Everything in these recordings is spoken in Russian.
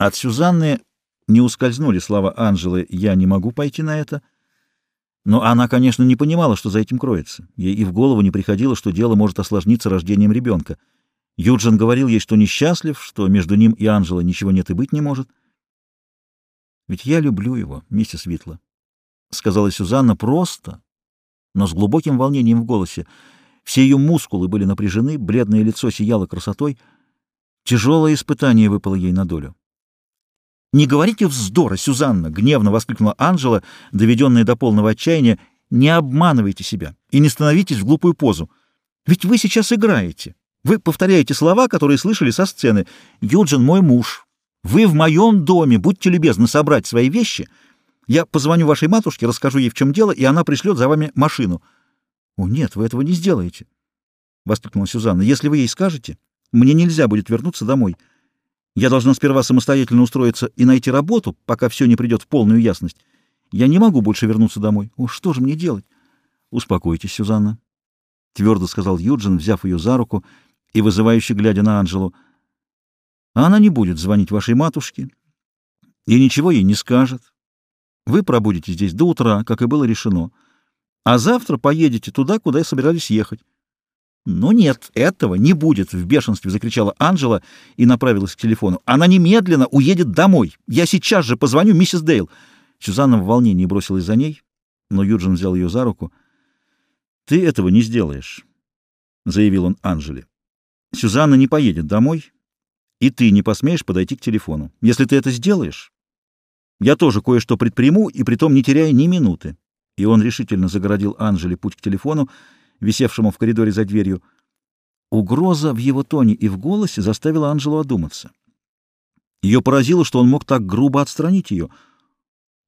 От Сюзанны не ускользнули слова Анжелы «я не могу пойти на это», но она, конечно, не понимала, что за этим кроется. Ей и в голову не приходило, что дело может осложниться рождением ребенка. Юджин говорил ей, что несчастлив, что между ним и Анжелой ничего нет и быть не может. «Ведь я люблю его, миссис Витла», — сказала Сюзанна просто, но с глубоким волнением в голосе. Все ее мускулы были напряжены, бледное лицо сияло красотой. Тяжелое испытание выпало ей на долю. «Не говорите вздора, Сюзанна!» — гневно воскликнула Анжела, доведенная до полного отчаяния. «Не обманывайте себя и не становитесь в глупую позу. Ведь вы сейчас играете. Вы повторяете слова, которые слышали со сцены. Юджин мой муж. Вы в моем доме. Будьте любезны собрать свои вещи. Я позвоню вашей матушке, расскажу ей, в чем дело, и она пришлет за вами машину». «О, нет, вы этого не сделаете!» — воскликнула Сюзанна. «Если вы ей скажете, мне нельзя будет вернуться домой». Я должна сперва самостоятельно устроиться и найти работу, пока все не придет в полную ясность. Я не могу больше вернуться домой. О, что же мне делать? Успокойтесь, Сюзанна, — твердо сказал Юджин, взяв ее за руку и вызывающе глядя на Анжелу. Она не будет звонить вашей матушке и ничего ей не скажет. Вы пробудете здесь до утра, как и было решено, а завтра поедете туда, куда и собирались ехать. «Но нет, этого не будет!» — в бешенстве закричала Анжела и направилась к телефону. «Она немедленно уедет домой! Я сейчас же позвоню миссис Дейл!» Сюзанна в волнении бросилась за ней, но Юджин взял ее за руку. «Ты этого не сделаешь», — заявил он Анжеле. «Сюзанна не поедет домой, и ты не посмеешь подойти к телефону. Если ты это сделаешь, я тоже кое-что предприму, и притом не теряя ни минуты». И он решительно загородил Анжеле путь к телефону, — висевшему в коридоре за дверью. Угроза в его тоне и в голосе заставила Анжелу одуматься. Ее поразило, что он мог так грубо отстранить ее.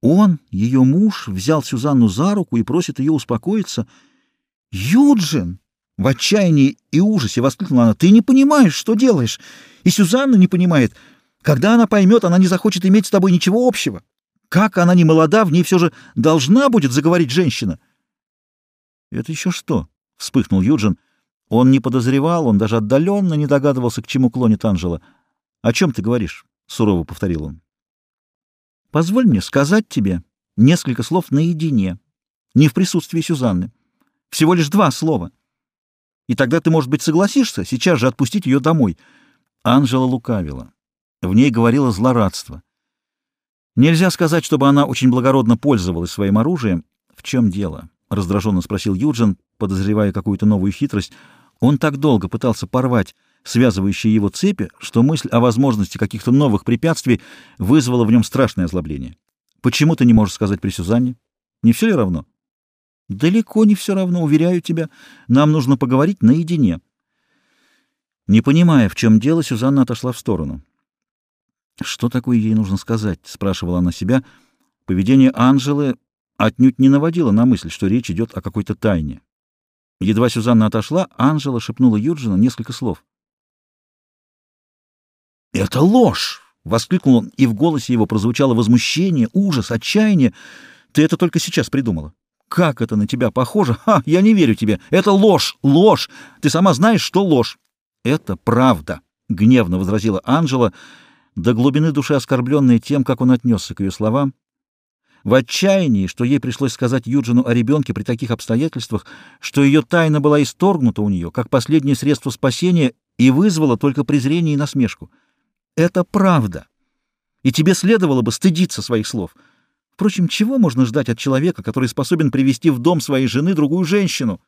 Он, ее муж, взял Сюзанну за руку и просит ее успокоиться. «Юджин!» — в отчаянии и ужасе воскликнула она. «Ты не понимаешь, что делаешь, и Сюзанна не понимает. Когда она поймет, она не захочет иметь с тобой ничего общего. Как она не молода, в ней все же должна будет заговорить женщина». «Это еще что?» — вспыхнул Юджин. Он не подозревал, он даже отдаленно не догадывался, к чему клонит Анжела. — О чем ты говоришь? — сурово повторил он. — Позволь мне сказать тебе несколько слов наедине, не в присутствии Сюзанны. Всего лишь два слова. И тогда ты, может быть, согласишься сейчас же отпустить ее домой. Анжела лукавила. В ней говорило злорадство. Нельзя сказать, чтобы она очень благородно пользовалась своим оружием. В чем дело? — раздраженно спросил Юджин, подозревая какую-то новую хитрость. Он так долго пытался порвать связывающие его цепи, что мысль о возможности каких-то новых препятствий вызвала в нем страшное озлобление. «Почему ты не можешь сказать при Сюзанне? Не все ли равно?» «Далеко не все равно, уверяю тебя. Нам нужно поговорить наедине». Не понимая, в чем дело, Сюзанна отошла в сторону. «Что такое ей нужно сказать?» — спрашивала она себя. Поведение Анжелы отнюдь не наводило на мысль, что речь идет о какой-то тайне. Едва Сюзанна отошла, Анжела шепнула Юджину несколько слов. «Это ложь!» — воскликнул он, и в голосе его прозвучало возмущение, ужас, отчаяние. «Ты это только сейчас придумала. Как это на тебя похоже? Ха, я не верю тебе. Это ложь, ложь! Ты сама знаешь, что ложь!» «Это правда!» — гневно возразила Анжела, до глубины души оскорбленная тем, как он отнесся к ее словам. В отчаянии, что ей пришлось сказать Юджину о ребенке при таких обстоятельствах, что ее тайна была исторгнута у нее, как последнее средство спасения, и вызвала только презрение и насмешку. Это правда. И тебе следовало бы стыдиться своих слов. Впрочем, чего можно ждать от человека, который способен привести в дом своей жены другую женщину?